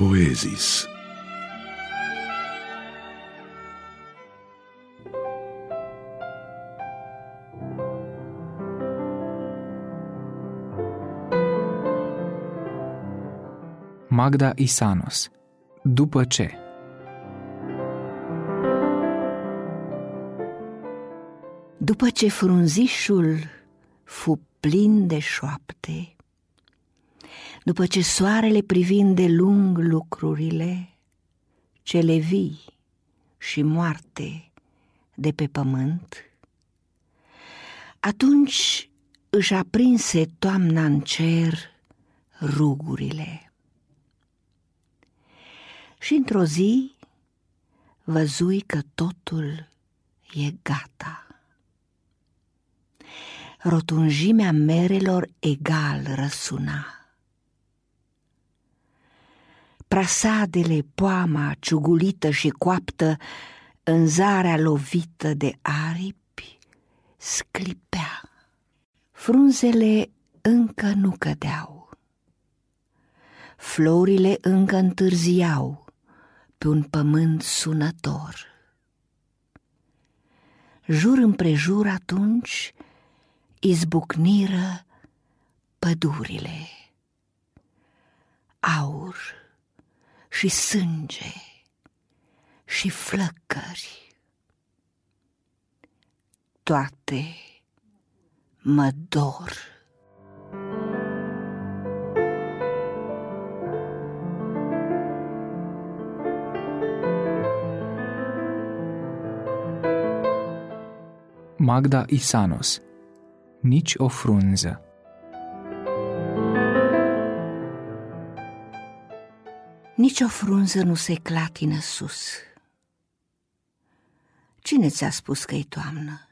Poezis. Magda Isanos După ce După ce frunzișul fu plin de șoapte, după ce soarele privind de lung lucrurile, cele vii și moarte de pe pământ, atunci își aprinse toamna în cer rugurile. Și într-o zi văzui că totul e gata. Rotunjimea merelor egal răsuna. Prasadele, poama ciugulită și coaptă, în zarea lovită de aripi, sclipea. Frunzele încă nu cădeau. Florile încă întârziau pe un pământ sunător. Jur împrejur atunci izbucniră pădurile, aur și sânge și flăcări. Toate mă dor. Magda Isanos Nici o frunză Nici o frunză nu se clatină sus. Cine ți-a spus că e toamnă?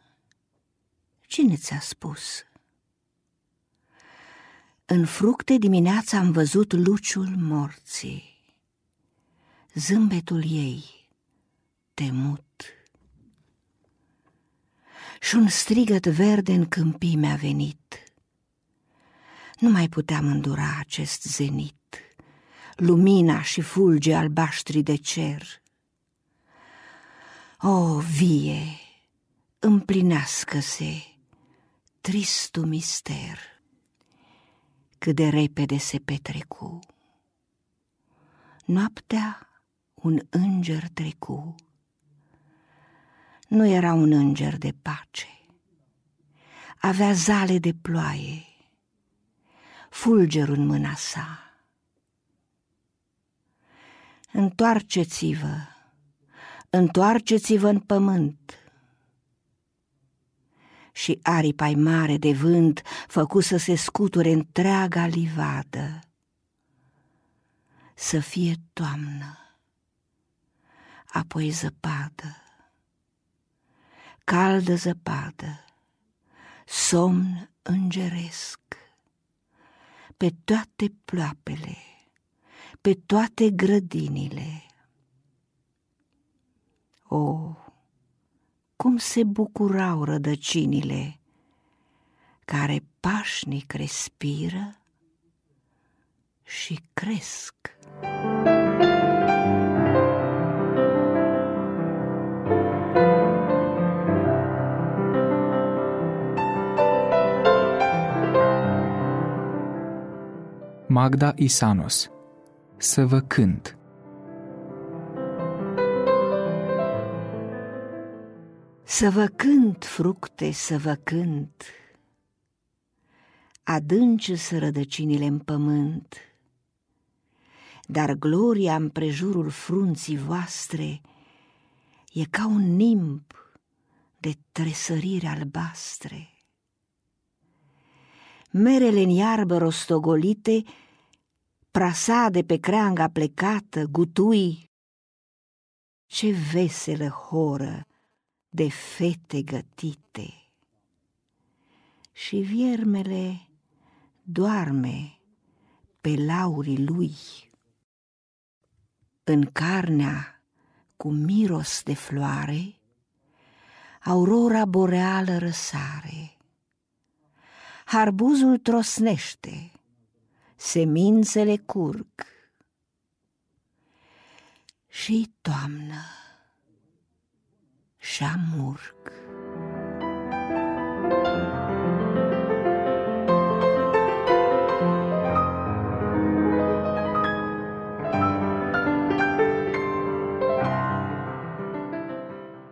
Cine ți-a spus? În fructe dimineața am văzut luciul morții, zâmbetul ei temut. Și un strigăt verde în câmpii mi-a venit. Nu mai puteam îndura acest zenit lumina și fulge albaștri de cer. O, vie, împlinească-se tristul mister, cât de repede se petrecu. Noaptea un înger trecu. Nu era un înger de pace, avea zale de ploaie, fulgerul în mâna sa Întoarceți-vă, întoarceți-vă în pământ. Și aripa mare de vânt făcu să se scuture întreaga livadă. Să fie toamnă, apoi zăpadă, caldă zăpadă, somn îngeresc, pe toate ploapele pe toate grădinile. O, cum se bucurau rădăcinile care pașnic respiră și cresc. Magda Isanos să vă cânt. Să vă cânt, fructe, să vă cânt, adânci să rădăcinile în pământ, dar gloria în prejurul frunții voastre e ca un nimb de tresăriri albastre. Merele în iarbă rostogolite prasade pe creanga plecată, gutui. Ce veselă horă de fete gătite! Și viermele doarme pe laurii lui. În carnea cu miros de floare, aurora boreală răsare. Harbuzul trosnește, semințele curg. și toamnă și amurg.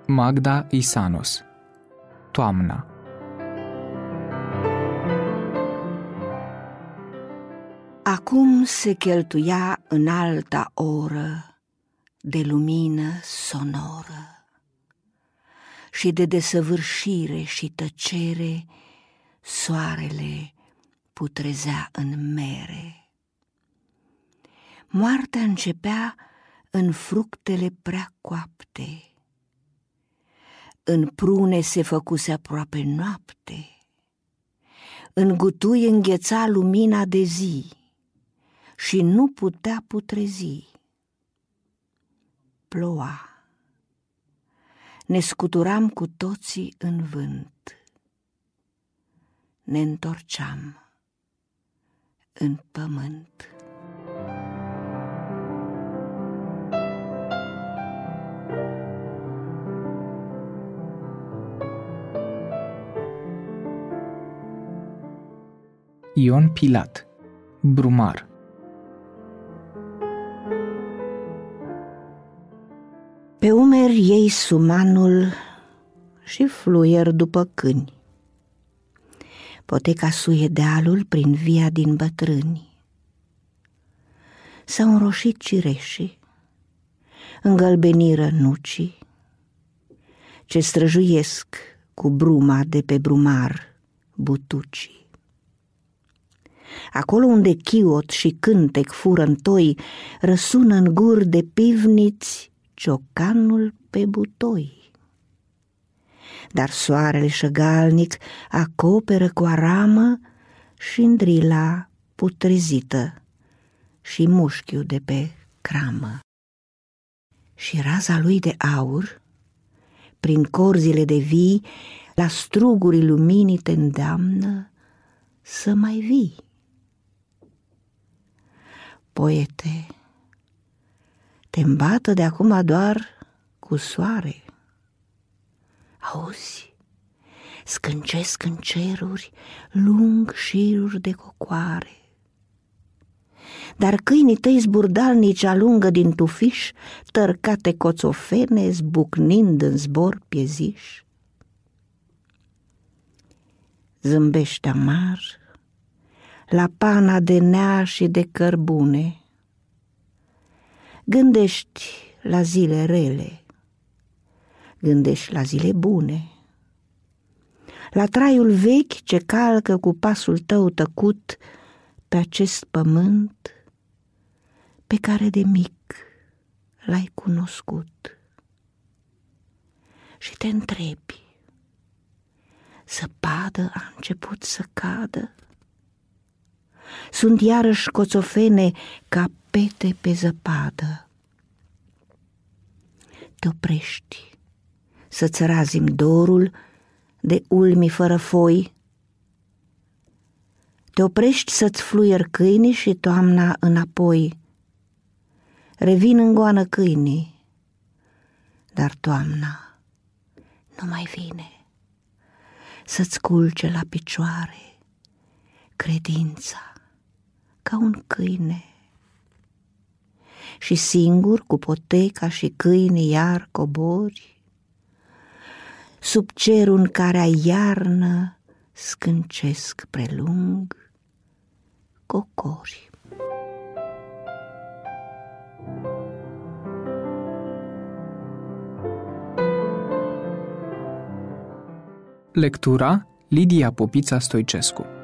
Magda Isanos Toamna Acum se cheltuia în alta oră de lumină sonoră și de desăvârșire și tăcere soarele putrezea în mere. Moartea începea în fructele prea coapte, în prune se făcuse aproape noapte, în gutui îngheța lumina de zi și nu putea putrezi. Ploua. Ne scuturam cu toții în vânt. Ne întorceam în pământ. Ion Pilat Brumar ei sumanul și fluier după câini. Poteca suie dealul prin via din bătrâni. S-au înroșit cireșii, îngălbeniră nucii, ce străjuiesc cu bruma de pe brumar butucii. Acolo unde chiot și cântec fură în toi, răsună în gur de pivniți ciocanul pe butoi. Dar soarele șăgalnic acoperă cu aramă și îndrila putrezită și mușchiul de pe cramă. Și raza lui de aur, prin corzile de vii, la strugurii luminii te îndeamnă să mai vii. Poete, te îmbată de acum doar cu soare. Auzi, scâncesc în ceruri lung șiruri de cocoare. Dar câinii tăi zburdalnici alungă din tufiș tărcate coțofene zbucnind în zbor pieziș. Zâmbește amar la pana de nea și de cărbune, Gândești la zile rele, gândești la zile bune, la traiul vechi ce calcă cu pasul tău tăcut pe acest pământ pe care de mic l-ai cunoscut. Și te întrebi, zăpadă a început să cadă? Sunt iarăși coțofene ca pete pe zăpadă. Te oprești să-ți razim dorul de ulmi fără foi. Te oprești să-ți fluier câinii și toamna înapoi. Revin în goană câinii, dar toamna nu mai vine să-ți culce la picioare credința ca un câine și singur cu poteca și câinii iar cobori, sub cerul în care a iarnă scâncesc prelung cocori. Lectura Lidia Popița Stoicescu